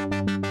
Yo,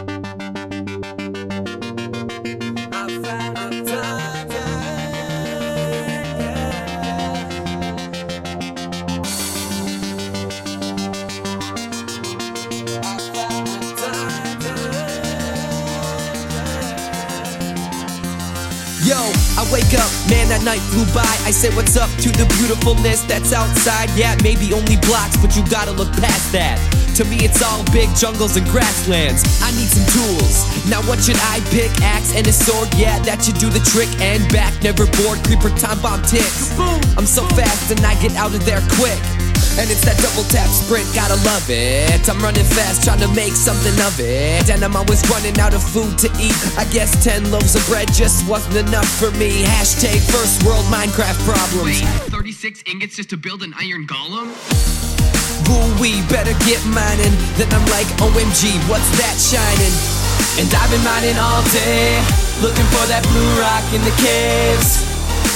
I wake up, man, that night flew by. I say, What's up to the beautifulness that's outside? Yeah, maybe only blocks, but you gotta look past that. To me, it's all big jungles and grasslands. I need some tools. Now, what should I pick? Axe and a sword? Yeah, that should do the trick. And back, never bored. Creeper time bomb ticks. I'm so fast and I get out of there quick. And it's that double tap sprint, gotta love it. I'm running fast, trying to make something of it. And I'm always running out of food to eat. I guess 10 loaves of bread just wasn't enough for me. Hashtag first world Minecraft problems. Wait, 36 ingots just to build an iron golem? Ooh, we better get mining. Then I'm like, OMG, what's that shining? And I've been mining all day, looking for that blue rock in the caves.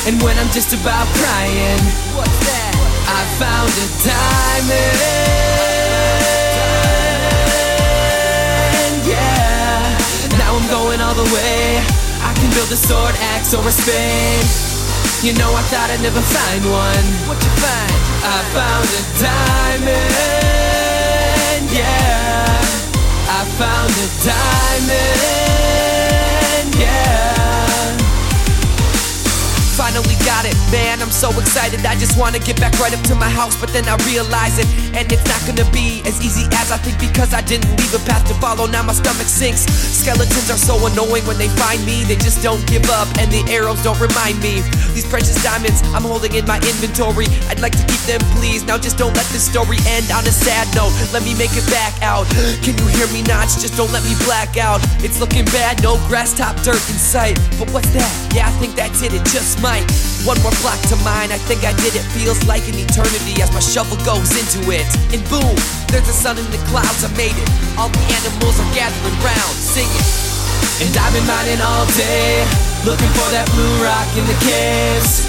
And when I'm just about crying, what's that? I found a diamond. Yeah, now I'm going all the way. I can build a sword, axe, or a spade. You know, I thought I'd never find one. What you find? I found a diamond. Yeah, I found a diamond. Yeah. Finally got it, man. I'm so excited. I just wanna get back right up to my house, but then I realize it. And it's not gonna be as easy as I think because I didn't leave a path to follow. Now my stomach sinks. Skeletons are so annoying when they find me. They just don't give up, and the arrows don't remind me. These precious diamonds I'm holding in my inventory. I'd like to keep them, please. Now just don't let this story end on a sad note. Let me make it back out. Can you hear me, Notch? Just don't let me black out. It's looking bad, no grass top dirt in sight. But what's that? Yeah, I think that's it. It just might. One more block to mine, I think I did it. Feels like an eternity as my shovel goes into it. And boom, there's a sun in the clouds, I made it. All the animals are gathering round, singing. And I've been mining all day, looking for that blue rock in the caves.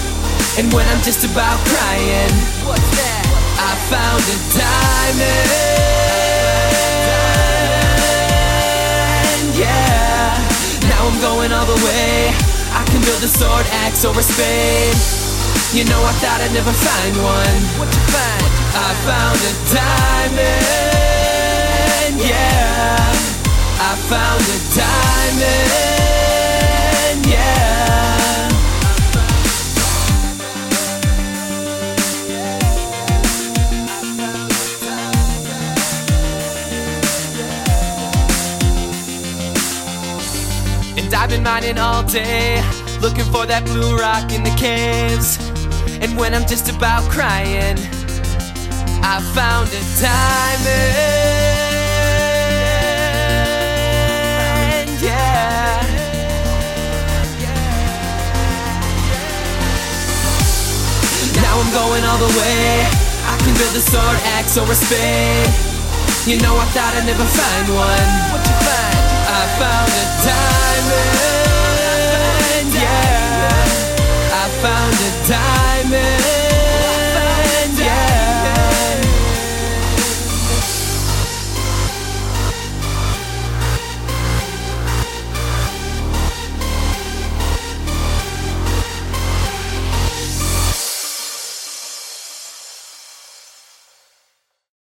And when I'm just about crying, what's that? I found a diamond. Yeah, now I'm going all the way. Can build a sword, axe, or a spade. You know, I thought I'd never find one. What you find? I found a diamond. Yeah, I found a diamond. And I've been mining all day, looking for that blue rock in the caves. And when I'm just about crying, I found a diamond. Yeah. Now I'm going all the way. I can build a sword, axe, or a spade. You know, I thought I'd never find one. What you find? I found a diamond.